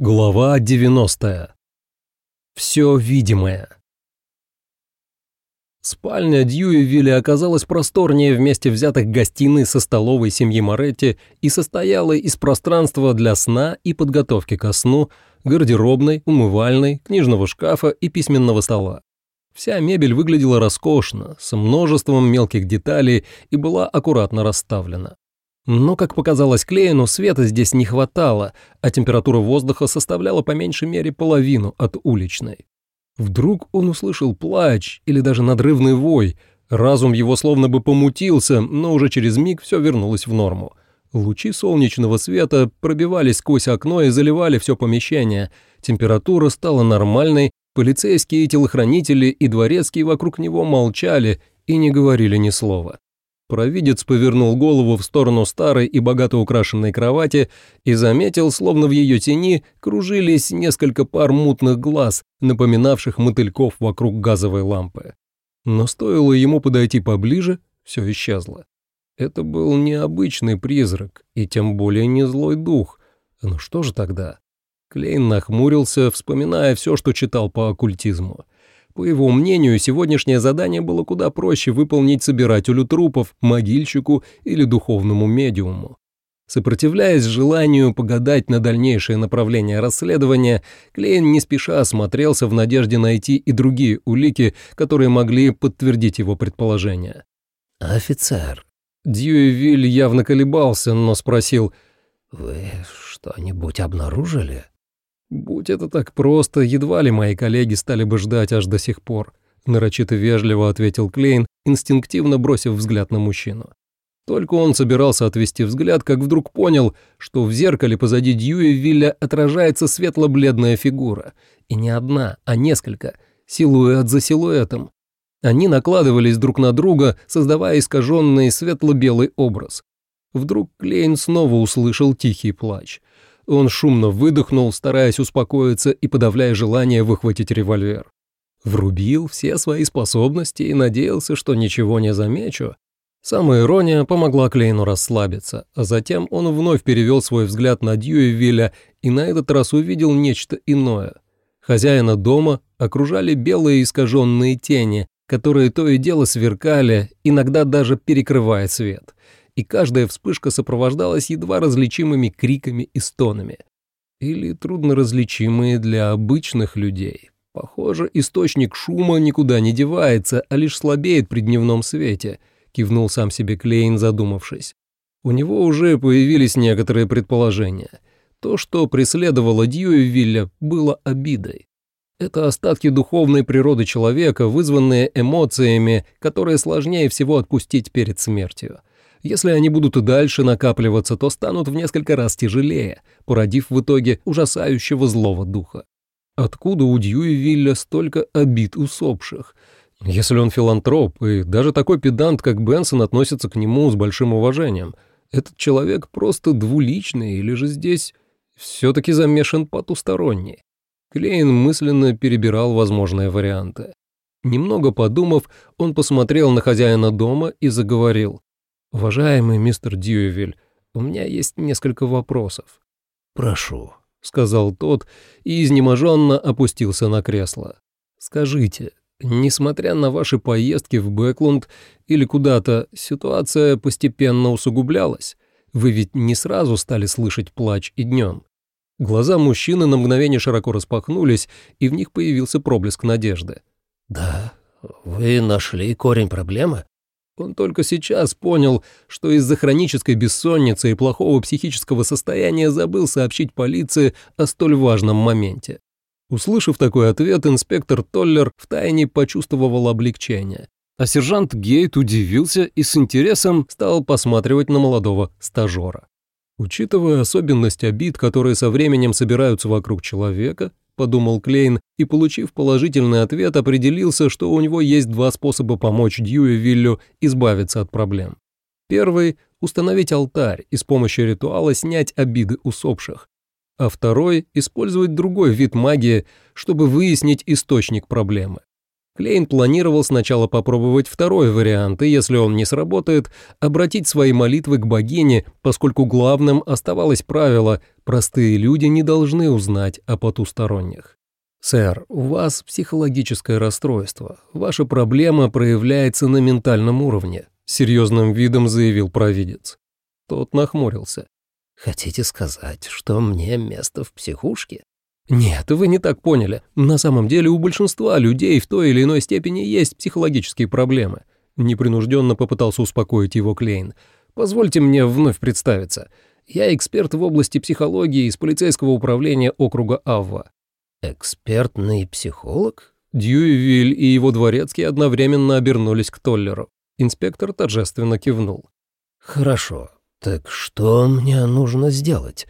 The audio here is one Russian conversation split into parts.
Глава 90. Все видимое. Спальня Дьюивилля оказалась просторнее вместе взятых гостиной со столовой семьи Моретти и состояла из пространства для сна и подготовки ко сну, гардеробной, умывальной, книжного шкафа и письменного стола. Вся мебель выглядела роскошно, с множеством мелких деталей и была аккуратно расставлена. Но, как показалось Клейну, света здесь не хватало, а температура воздуха составляла по меньшей мере половину от уличной. Вдруг он услышал плач или даже надрывный вой. Разум его словно бы помутился, но уже через миг все вернулось в норму. Лучи солнечного света пробивались сквозь окно и заливали все помещение. Температура стала нормальной, полицейские телохранители и дворецкие вокруг него молчали и не говорили ни слова. Провидец повернул голову в сторону старой и богато украшенной кровати и заметил, словно в ее тени кружились несколько пар мутных глаз, напоминавших мотыльков вокруг газовой лампы. Но стоило ему подойти поближе, все исчезло. Это был необычный призрак, и тем более не злой дух. Ну что же тогда? Клейн нахмурился, вспоминая все, что читал по оккультизму. По его мнению, сегодняшнее задание было куда проще выполнить собирателю трупов, могильщику или духовному медиуму. Сопротивляясь желанию погадать на дальнейшее направление расследования, Клейн не спеша осмотрелся в надежде найти и другие улики, которые могли подтвердить его предположение. «Офицер». Дьюевиль явно колебался, но спросил, «Вы что-нибудь обнаружили?» Будь это так просто, едва ли мои коллеги стали бы ждать аж до сих пор, нарочито вежливо ответил Клейн, инстинктивно бросив взгляд на мужчину. Только он собирался отвести взгляд, как вдруг понял, что в зеркале позади Дьюи Вилля отражается светло-бледная фигура. И не одна, а несколько, силуэт за силуэтом. Они накладывались друг на друга, создавая искаженный светло-белый образ. Вдруг Клейн снова услышал тихий плач. Он шумно выдохнул, стараясь успокоиться и подавляя желание выхватить револьвер. Врубил все свои способности и надеялся, что ничего не замечу. Самая ирония помогла Клейну расслабиться, а затем он вновь перевел свой взгляд на Дьюевилля и на этот раз увидел нечто иное. Хозяина дома окружали белые искаженные тени, которые то и дело сверкали, иногда даже перекрывая свет и каждая вспышка сопровождалась едва различимыми криками и стонами. Или трудноразличимые для обычных людей. Похоже, источник шума никуда не девается, а лишь слабеет при дневном свете, кивнул сам себе Клейн, задумавшись. У него уже появились некоторые предположения. То, что преследовало Дьюевилля, было обидой. Это остатки духовной природы человека, вызванные эмоциями, которые сложнее всего отпустить перед смертью. Если они будут и дальше накапливаться, то станут в несколько раз тяжелее, породив в итоге ужасающего злого духа. Откуда у Дьюи столько обид усопших? Если он филантроп, и даже такой педант, как Бенсон, относится к нему с большим уважением, этот человек просто двуличный или же здесь все-таки замешан потусторонний? Клейн мысленно перебирал возможные варианты. Немного подумав, он посмотрел на хозяина дома и заговорил. «Уважаемый мистер Дьюевиль, у меня есть несколько вопросов». «Прошу», — сказал тот и изнеможенно опустился на кресло. «Скажите, несмотря на ваши поездки в Бэклунд или куда-то, ситуация постепенно усугублялась? Вы ведь не сразу стали слышать плач и днем?» Глаза мужчины на мгновение широко распахнулись, и в них появился проблеск надежды. «Да, вы нашли корень проблемы?» Он только сейчас понял, что из-за хронической бессонницы и плохого психического состояния забыл сообщить полиции о столь важном моменте. Услышав такой ответ, инспектор Толлер втайне почувствовал облегчение, а сержант Гейт удивился и с интересом стал посматривать на молодого стажера. Учитывая особенность обид, которые со временем собираются вокруг человека, подумал Клейн и, получив положительный ответ, определился, что у него есть два способа помочь Дьюи Виллю избавиться от проблем. Первый – установить алтарь и с помощью ритуала снять обиды усопших. А второй – использовать другой вид магии, чтобы выяснить источник проблемы. Клейн планировал сначала попробовать второй вариант, и если он не сработает, обратить свои молитвы к богине, поскольку главным оставалось правило «простые люди не должны узнать о потусторонних». «Сэр, у вас психологическое расстройство. Ваша проблема проявляется на ментальном уровне», — серьезным видом заявил провидец. Тот нахмурился. «Хотите сказать, что мне место в психушке?» Нет, вы не так поняли. На самом деле у большинства людей в той или иной степени есть психологические проблемы. Непринужденно попытался успокоить его Клейн. Позвольте мне вновь представиться. Я эксперт в области психологии из полицейского управления округа Авва. Экспертный психолог? Дьюивиль и его дворецкий одновременно обернулись к Толлеру. Инспектор торжественно кивнул. Хорошо. Так что мне нужно сделать?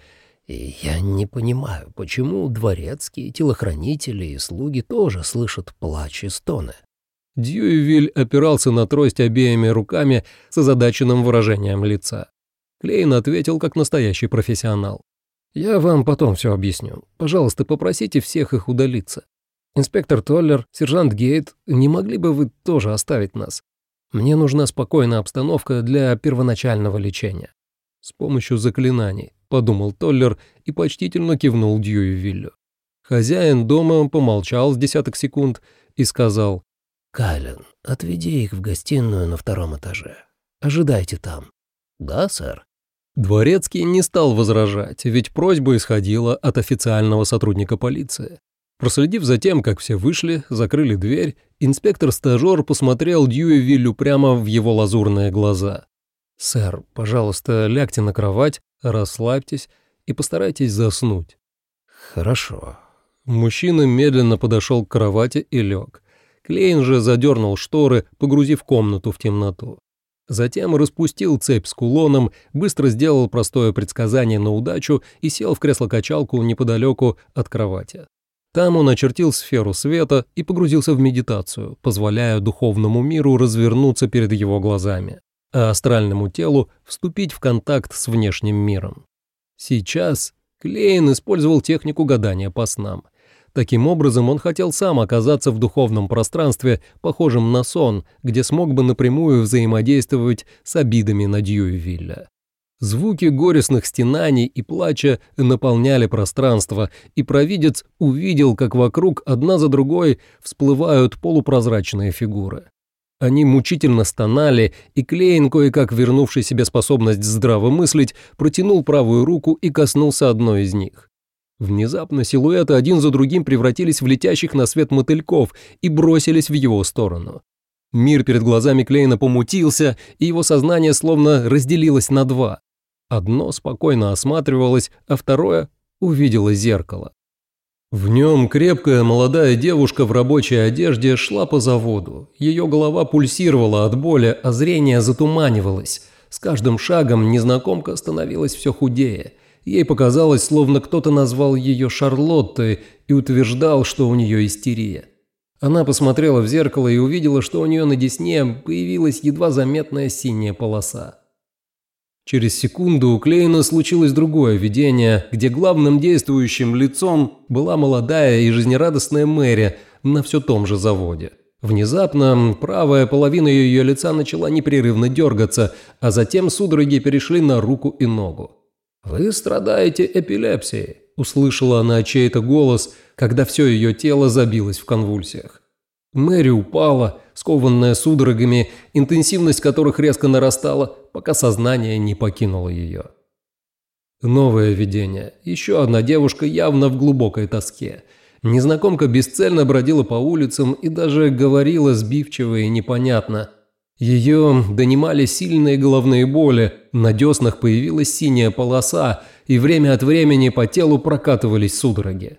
И я не понимаю, почему дворецкие, телохранители и слуги тоже слышат плач и стоны. Дьюивиль опирался на трость обеими руками с озадаченным выражением лица. Клейн ответил как настоящий профессионал. «Я вам потом все объясню. Пожалуйста, попросите всех их удалиться. Инспектор Толлер, сержант Гейт, не могли бы вы тоже оставить нас? Мне нужна спокойная обстановка для первоначального лечения. С помощью заклинаний. — подумал Толлер и почтительно кивнул Дьюивиллю. Хозяин дома помолчал с десяток секунд и сказал, «Кайлен, отведи их в гостиную на втором этаже. Ожидайте там». «Да, сэр». Дворецкий не стал возражать, ведь просьба исходила от официального сотрудника полиции. Проследив за тем, как все вышли, закрыли дверь, инспектор-стажер посмотрел Дьюивиллю прямо в его лазурные глаза. «Сэр, пожалуйста, лягте на кровать, расслабьтесь и постарайтесь заснуть». «Хорошо». Мужчина медленно подошел к кровати и лег. Клейн же задернул шторы, погрузив комнату в темноту. Затем распустил цепь с кулоном, быстро сделал простое предсказание на удачу и сел в кресло-качалку неподалеку от кровати. Там он очертил сферу света и погрузился в медитацию, позволяя духовному миру развернуться перед его глазами а астральному телу вступить в контакт с внешним миром. Сейчас Клейн использовал технику гадания по снам. Таким образом, он хотел сам оказаться в духовном пространстве, похожем на сон, где смог бы напрямую взаимодействовать с обидами на Дьюевилля. Звуки горестных стенаний и плача наполняли пространство, и провидец увидел, как вокруг одна за другой всплывают полупрозрачные фигуры. Они мучительно стонали, и Клейн, кое-как вернувший себе способность здраво мыслить, протянул правую руку и коснулся одной из них. Внезапно силуэты один за другим превратились в летящих на свет мотыльков и бросились в его сторону. Мир перед глазами Клейна помутился, и его сознание словно разделилось на два. Одно спокойно осматривалось, а второе увидело зеркало. В нем крепкая молодая девушка в рабочей одежде шла по заводу. Ее голова пульсировала от боли, а зрение затуманивалось. С каждым шагом незнакомка становилась все худее. Ей показалось, словно кто-то назвал ее Шарлоттой и утверждал, что у нее истерия. Она посмотрела в зеркало и увидела, что у нее на десне появилась едва заметная синяя полоса. Через секунду у Клейна случилось другое видение, где главным действующим лицом была молодая и жизнерадостная Мэри на все том же заводе. Внезапно правая половина ее лица начала непрерывно дергаться, а затем судороги перешли на руку и ногу. «Вы страдаете эпилепсией», – услышала она чей-то голос, когда все ее тело забилось в конвульсиях. Мэри упала, скованная судорогами, интенсивность которых резко нарастала, пока сознание не покинуло ее. Новое видение. Еще одна девушка явно в глубокой тоске. Незнакомка бесцельно бродила по улицам и даже говорила сбивчиво и непонятно. Ее донимали сильные головные боли, на деснах появилась синяя полоса, и время от времени по телу прокатывались судороги.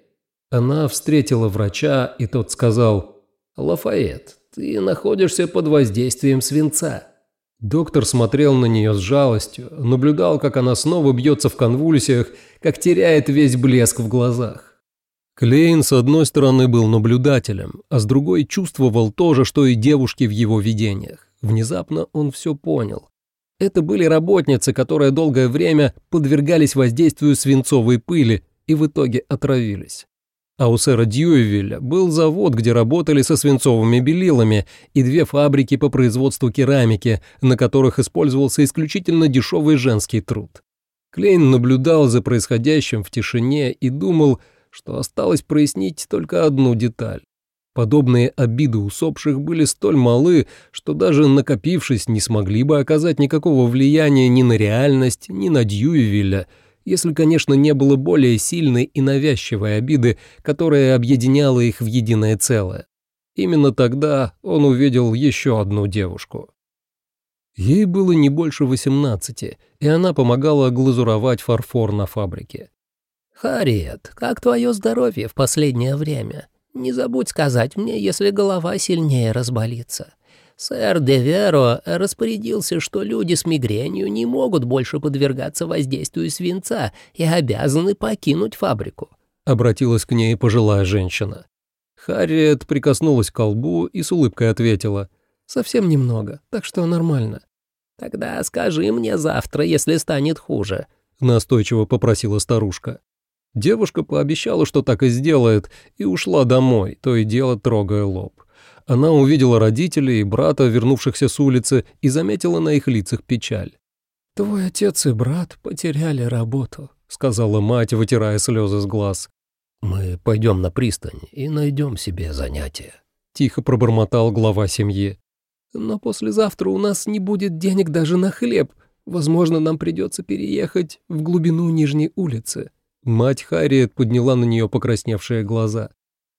Она встретила врача, и тот сказал «Лафайет, ты находишься под воздействием свинца». Доктор смотрел на нее с жалостью, наблюдал, как она снова бьется в конвульсиях, как теряет весь блеск в глазах. Клейн с одной стороны был наблюдателем, а с другой чувствовал то же, что и девушки в его видениях. Внезапно он все понял. Это были работницы, которые долгое время подвергались воздействию свинцовой пыли и в итоге отравились. А у сэра Дьюевилля был завод, где работали со свинцовыми белилами, и две фабрики по производству керамики, на которых использовался исключительно дешевый женский труд. Клейн наблюдал за происходящим в тишине и думал, что осталось прояснить только одну деталь. Подобные обиды усопших были столь малы, что даже накопившись не смогли бы оказать никакого влияния ни на реальность, ни на Дьюевилля, если, конечно, не было более сильной и навязчивой обиды, которая объединяла их в единое целое. Именно тогда он увидел еще одну девушку. Ей было не больше восемнадцати, и она помогала глазуровать фарфор на фабрике. «Харриет, как твое здоровье в последнее время? Не забудь сказать мне, если голова сильнее разболится. Сэр Деверо распорядился, что люди с мигренью не могут больше подвергаться воздействию свинца и обязаны покинуть фабрику. Обратилась к ней пожилая женщина. Харриет прикоснулась к колбу и с улыбкой ответила. «Совсем немного, так что нормально». «Тогда скажи мне завтра, если станет хуже», — настойчиво попросила старушка. Девушка пообещала, что так и сделает, и ушла домой, то и дело трогая лоб. Она увидела родителей и брата, вернувшихся с улицы, и заметила на их лицах печаль. «Твой отец и брат потеряли работу», — сказала мать, вытирая слезы с глаз. «Мы пойдем на пристань и найдем себе занятие», — тихо пробормотал глава семьи. «Но послезавтра у нас не будет денег даже на хлеб. Возможно, нам придется переехать в глубину Нижней улицы». Мать Харриет подняла на нее покрасневшие глаза.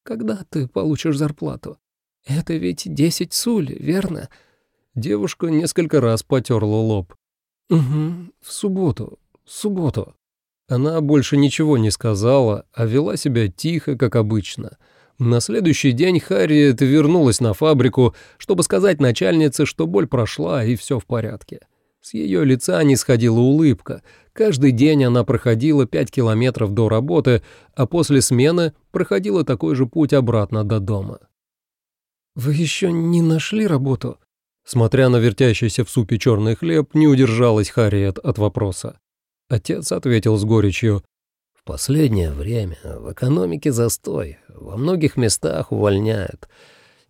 «Когда ты получишь зарплату?» «Это ведь десять суль, верно?» Девушка несколько раз потерла лоб. «Угу, в субботу, в субботу». Она больше ничего не сказала, а вела себя тихо, как обычно. На следующий день Харриет вернулась на фабрику, чтобы сказать начальнице, что боль прошла и все в порядке. С ее лица не сходила улыбка. Каждый день она проходила пять километров до работы, а после смены проходила такой же путь обратно до дома. «Вы еще не нашли работу?» Смотря на вертящийся в супе черный хлеб, не удержалась Харриет от вопроса. Отец ответил с горечью. «В последнее время в экономике застой, во многих местах увольняют.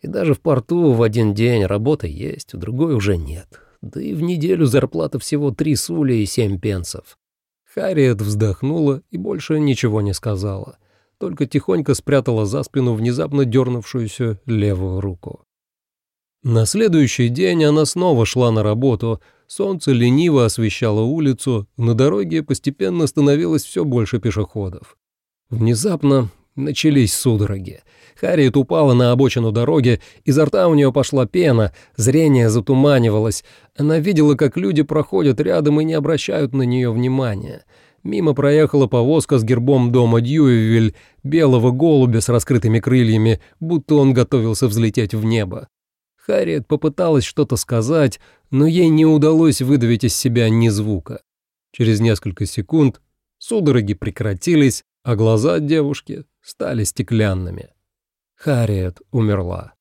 И даже в порту в один день работа есть, в другой уже нет. Да и в неделю зарплата всего три сули и семь пенсов». Харриет вздохнула и больше ничего не сказала только тихонько спрятала за спину внезапно дернувшуюся левую руку. На следующий день она снова шла на работу, солнце лениво освещало улицу, на дороге постепенно становилось все больше пешеходов. Внезапно начались судороги. Харриет упала на обочину дороги, изо рта у нее пошла пена, зрение затуманивалось. Она видела, как люди проходят рядом и не обращают на нее внимания. Мимо проехала повозка с гербом дома Дьюевиль, белого голубя с раскрытыми крыльями, будто он готовился взлететь в небо. Харриет попыталась что-то сказать, но ей не удалось выдавить из себя ни звука. Через несколько секунд судороги прекратились, а глаза девушки стали стеклянными. Харриет умерла.